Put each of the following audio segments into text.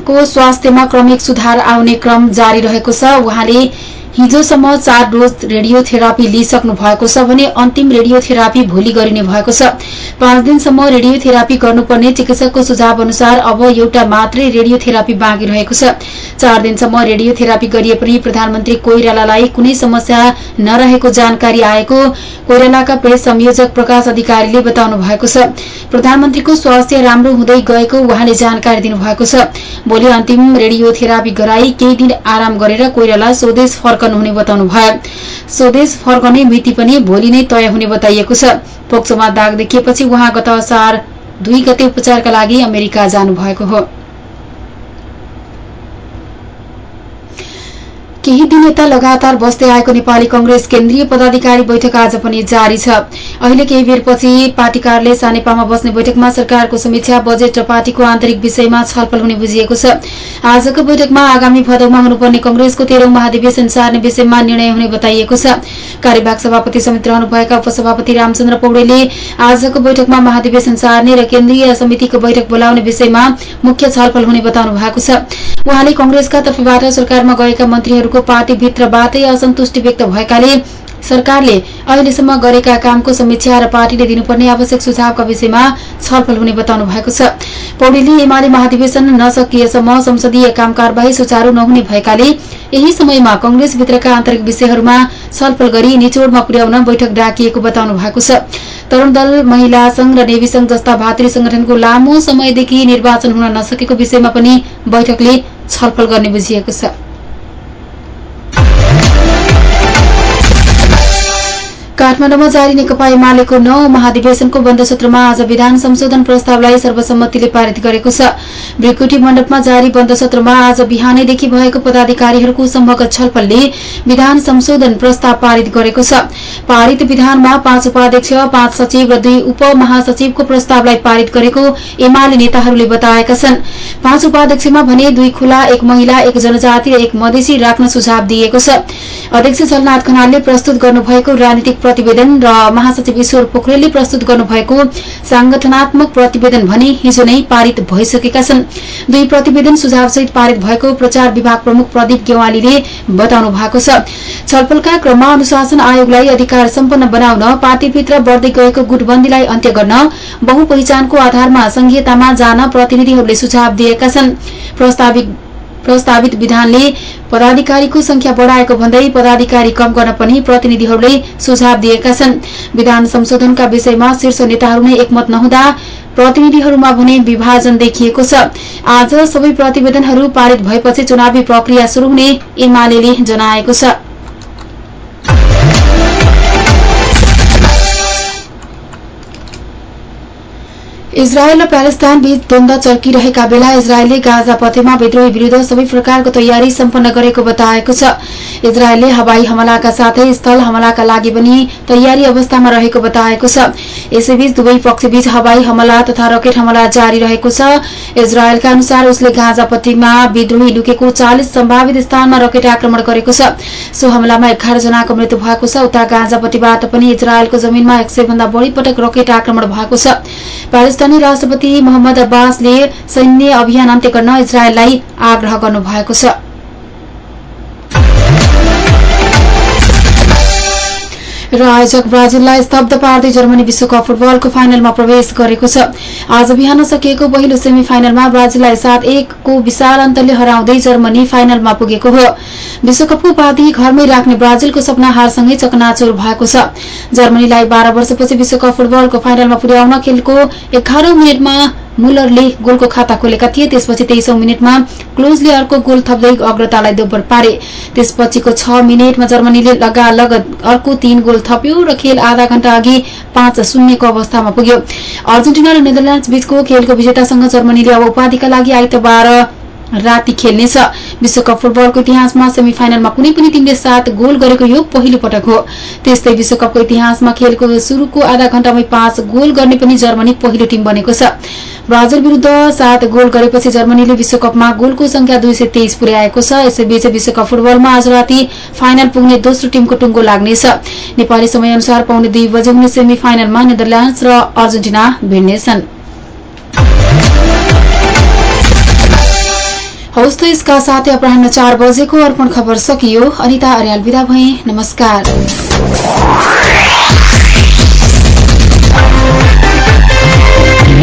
कोइरालाको स्वास्थ्यमा क्रमिक सुधार आउने क्रम जारी रहेको छ। उहाँले हिजोसम्म चार डोज रेडियोथेरापी लिइसक्नु भएको छ भने अन्तिम रेडियोथेरापी भोलि गरिने भएको छ। पाँच दिनसम्म रेडियोथेरापी गर्नुपर्ने चिकित्सकको सुझाव अनुसार अब एउटा मात्रै रेडियोथेरापी बाँकी रहेको छ। चार दिनसम्म रेडियोथेरापी गरिए पनि प्रधानमन्त्री कोइरालालाई कुनै समस्या नरहेको जानकारी आएको कोइरालाका प्रेस संयोजक प्रकाश अधिकारीले बताउनु भएको छ। प्रधानमन्त्रीको स्वास्थ्य राम्रो हुँदै गएको उहाँले जानकारी दिनुभएको छ। भोलि अन्तिम रेडियोथेरापी गराई केही दिन आराम गरेर कोइराला स्वदेश फर्कनुहुने बताउनु भयो। स्वदेश फर्कने मिति पनि भोलि नै तय हुने बताइएको छ। पोक्सोमा दाग देखिएपछि उहाँ गत असार दुई गते उपचारका लागि अमेरिका जानुभएको हो। केही दिन यता लगातार बस्दै आएको नेपाली कंग्रेस केन्द्रीय पदाधिकारी बैठक आज पनि जारी छ। अहिले केही बेरपछि पार्टी कार्यालय सानेपामा बस्ने बैठकमा सरकारको समीक्षा बजेट र पार्टीको आन्तरिक विषयमा छलफल हुने बुझिएको छ। आजको बैठकमा आगामी भदौमा हुनुपर्ने कंग्रेसको तेह्रौं महाधिवेशन सार्ने विषयमा निर्णय हुने बताइएको छ। कार्यवाहक सभापति समिति रहनुभएका उपसभापति रामचन्द्र पौडेलले आजको बैठकमा महाधिवेशन सार्ने र केन्द्रीय समितिको बैठक बोलाउने विषयमा मुख्य छलफल हुने बताउनु भएको छ। उहाँले कंग्रेसका तर्फबाट सरकारमा गएका मन्त्रीहरू उनीहरूको पार्टीभित्रबाटै असन्तुष्टि व्यक्त भएकाले सरकारले अहिलेसम्म गरेका कामको समीक्षा र पार्टीले दिनुपर्ने आवश्यक सुझावका विषयमा छलफल हुने बताउनु भएको छ। पौडेलले एमाले महाधिवेशन नसकिएसम्म संसदीय काम कारवाही सुचारू नहुने भएकाले यही समयमा कंग्रेसभित्रका आन्तरिक विषयहरूमा छलफल गरी निचोड़मा पुर्याउन बैठक डाकिएको बताउनु भएको छ। तरूण दल महिला संघ र नेवी संघ जस्ता भातृ संगठनको लामो समयदेखि निर्वाचन हुन नसकेको विषयमा पनि बैठकले छलफल गर्ने बुझिएको छ। काठमाडौँमा जारी नेकपा एमालेको नौ महाधिवेशनको बन्द सत्रमा आज विधान संशोधन प्रस्तावलाई सर्वसम्मतिले पारित गरेको छ। ब्रिकुटी मण्डपमा जारी बन्द सत्रमा आज बिहानैदेखि भएको पदाधिकारीहरूको सम्भगत छलफलले विधान संशोधन प्रस्ताव पारित गरेको छ। पारित विधानमा पाँच उपाध्यक्ष पाँच सचिव र दुई उपमहासचिवको प्रस्तावलाई पारित गरेको एमाले नेताहरूले बताएका छन्। पाँच उपाध्यक्षमा भने दुई खुला एक महिला एक जनजाति र एक मधेसी राख्न सुझाव दिएको छ। अध्यक्ष झलनाथ खनालले प्रस्तुत गर्नुभएको राजनीतिक प्रतिवेदन र महासचिव ईश्वर पोखरेलले प्रस्तुत गर्नुभएको सांगठनात्मक प्रतिवेदन भने हिजो नै पारित भइसकेका छन्। दुई प्रतिवेदन सुझावसहित पारित भएको प्रचार विभाग प्रमुख प्रदीप गेवालीले बताउनु भएको छ। छलफलका क्रममा अनुशासन आयोगलाई अधिकार सम्पन्न बनाउन पार्टीभित्र बढ्दै गएको गुटबन्दीलाई अन्त्य गर्न बहुपहिचानको आधारमा संघीयतामा जान प्रतिनिधिहरूले सुझाव दिएका छन्। प्रस्तावित विधानले पदाधिकारीको संख्या बढ़ाएको भन्दै पदाधिकारी कम गर्न पनि प्रतिनिधिहरूले सुझाव दिएका छन्। विधान संशोधनका विषयमा शीर्ष नेताहरू नै एकमत नहुँदा प्रतिनिधिहरूमा भने विभाजन देखिएको छ। आज सबै प्रतिवेदनहरू पारित भएपछि चुनावी प्रक्रिया शुरू हुने एमाले जनाएको छ। इजरायल र प्यालेस्तान बीच द्वन्द चर्किरहेका बेला इजरायलले गाजा पथेमा विद्रोही विरूद्ध सबै प्रकारको तयारी सम्पन्न गरेको बताएको छ। इजरायलले हवाई हमलाका साथै स्थल हमलाका लागि पनि तयारी अवस्थामा रहेको बताएको छ। यसैबीच दुवै पक्षबीच हवाई हमला तथा रकेट हमला जारी रहेको छ। इजरायलका अनुसार उसले गाजापट्टीमा विद्रोही लुकेको चालिस सम्भावित स्थानमा रकेट आक्रमण गरेको छ। सो हमलामा एघार जनाको मृत्यु भएको छ। उता गाजापट्टिबाट पनि इजरायलको जमिनमा एक सय भन्दा बढ़ी पटक रकेट आक्रमण भएको छ। पाकिस्तानी राष्ट्रपति मोहम्मद अब्बासले सैन्य अभियान अन्त्य गर्न इजरायललाई आग्रह गर्नुभएको छ। र आयोजक ब्राजिललाई स्तब्ध पार्दै जर्मनी विश्वकप फुटबलको फाइनलमा प्रवेश गरेको छ। आज बिहान सकिएको पहिलो सेमी फाइनलमा ब्राजिललाई सात एकको विशाल अन्तरले हराउँदै जर्मनी फाइनलमा पुगेको हो। विश्वकपको उपाधि घरमै राख्ने ब्राजिलको सपना हारसँगै चकनाचोर भएको छ। जर्मनीलाई बाह्र वर्षपछि विश्वकप फुटबलको फाइनलमा पुर्याउन खेलको एघारौं मिनटमा मुलरले गोलको खाता खोलेका थिए त्यसपछि तेइसौं मिनटमा क्लोजले अर्को गोल थप्दै अग्रतालाई दोब्बर पारे। त्यसपछिको छ मिनटमा जर्मनीले लगालग अर्को तीन गोल थप्यो र खेल आधा घण्टा अघि पाँच शून्यको अवस्थामा पुग्यो। अर्जेन्टिना र नेदरल्याण्ड बीचको खेलको विजेतासँग जर्मनीले अब उपाधिका लागि आइतबार राति खेल्नेछ। विश्वकप फुटबलको इतिहासमा सेमी फाइनलमा कुनै पनि टिमले सात गोल गरेको यो पहिलो पटक हो। त्यस्तै विश्वकपको इतिहासमा खेलको शुरूको आधा घण्टामै पाँच गोल गर्ने पनि जर्मनी पहिलो टिम बनेको छ। ब्राजिल विरूद्ध सात गोल गरेपछि जर्मनीले विश्वकपमा गोलको संख्या दुई सय तेइस पुर्याएको छ। यसैबीच विश्वकप फुटबलमा आज राति फाइनल पुग्ने दोस्रो टिमको टुङ्गो लाग्नेछ। नेपाली समयअनुसार पाउने दुई बजे हुने सेमी फाइनलमा नेदरल्याण्ड र अर्जेन्टिना भिड्नेछन्। हौस् त यसका साथै अपराह चार बजेको अर्पण खबर सकियो। अनिता अर्याल विदा भए। नमस्कार।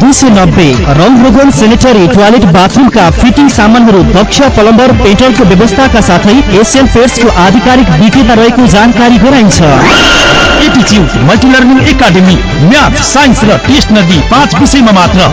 दुई सय नब्बे रङ रोगन सेनेटरी टोयलेट बाथरुमका फिटिङ सामानहरू दक्ष प्लम्बर पेट्रोलको व्यवस्थाका साथै एसियन पेट्सको आधिकारिक विक्रेता रहेको जानकारी गराइन्छ। एटिच्युड multi learning academy math science र टेस्ट नदी पाँच विषयमा मात्र।